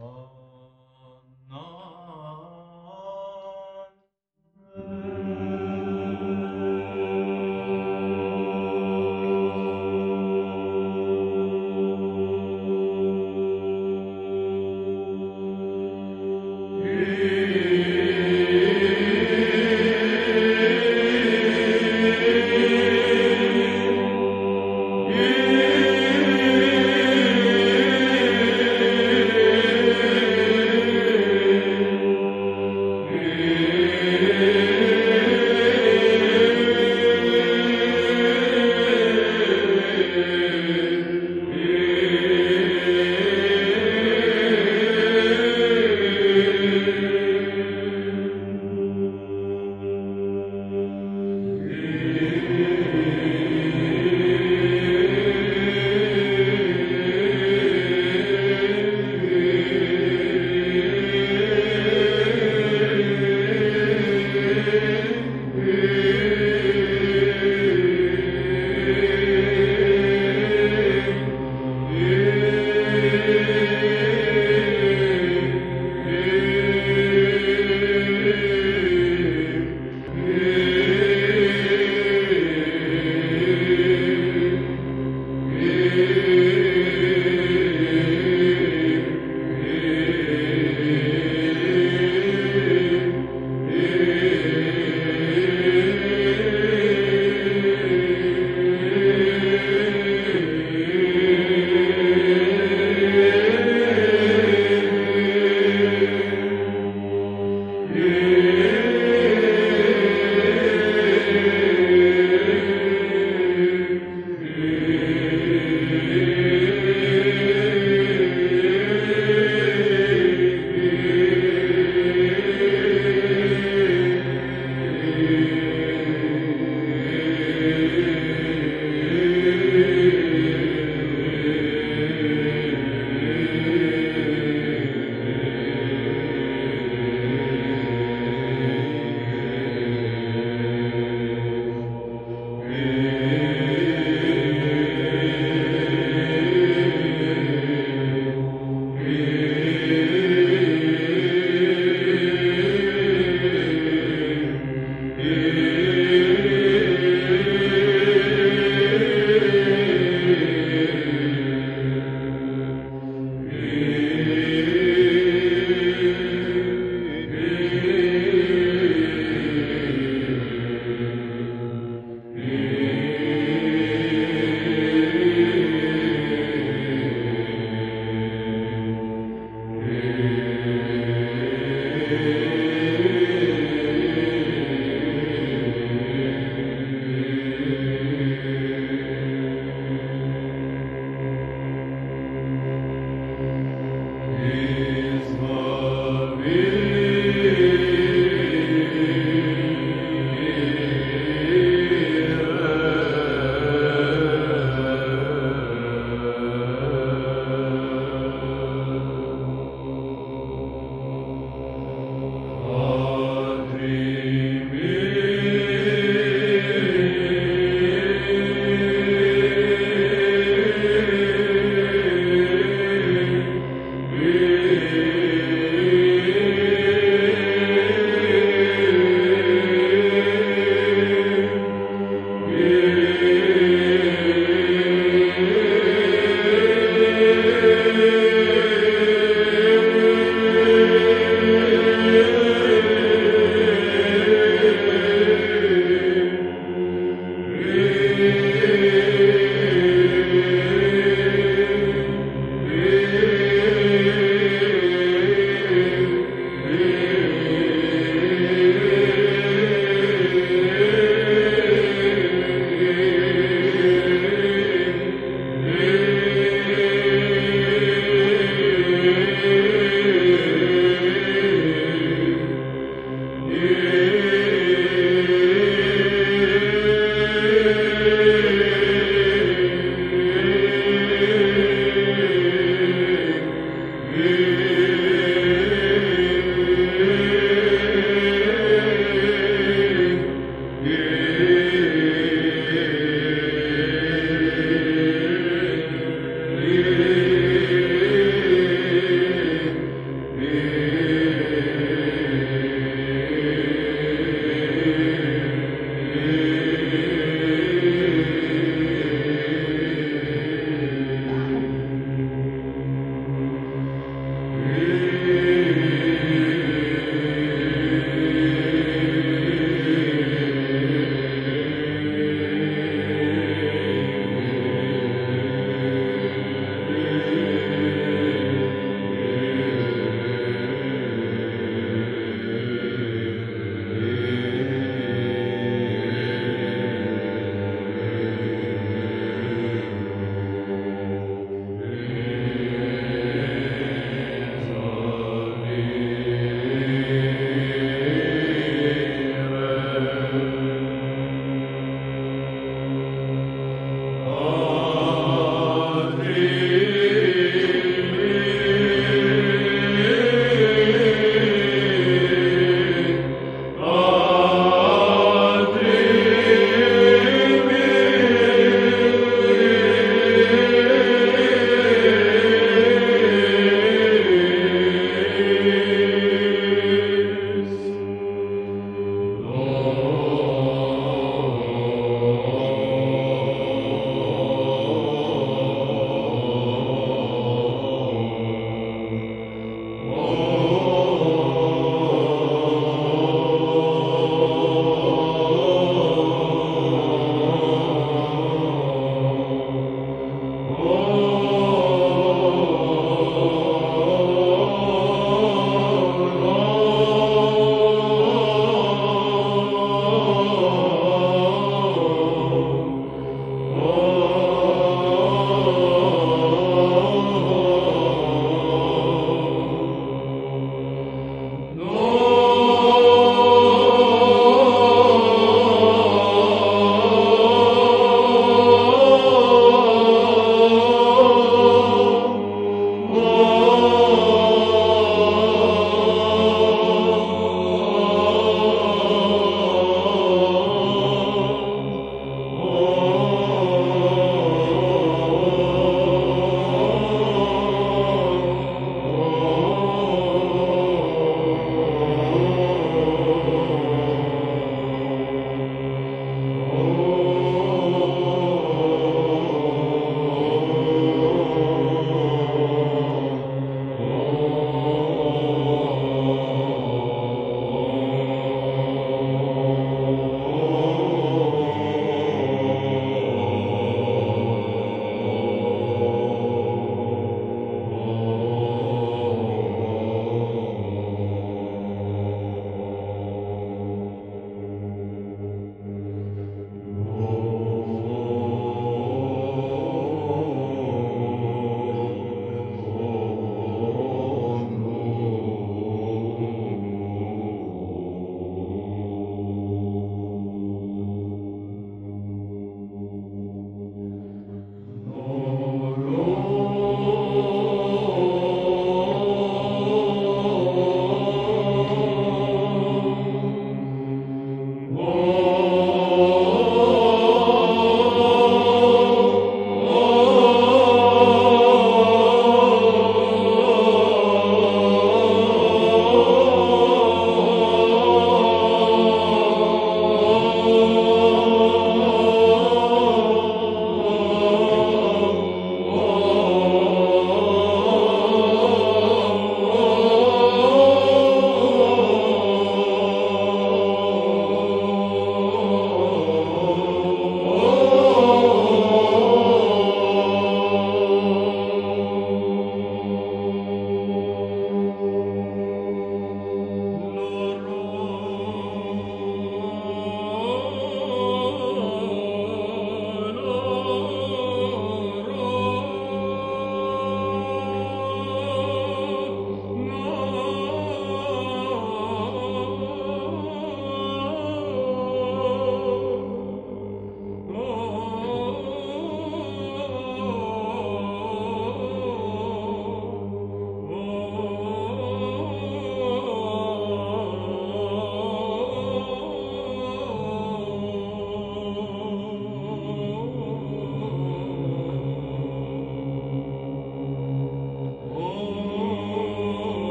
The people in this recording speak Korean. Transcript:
아.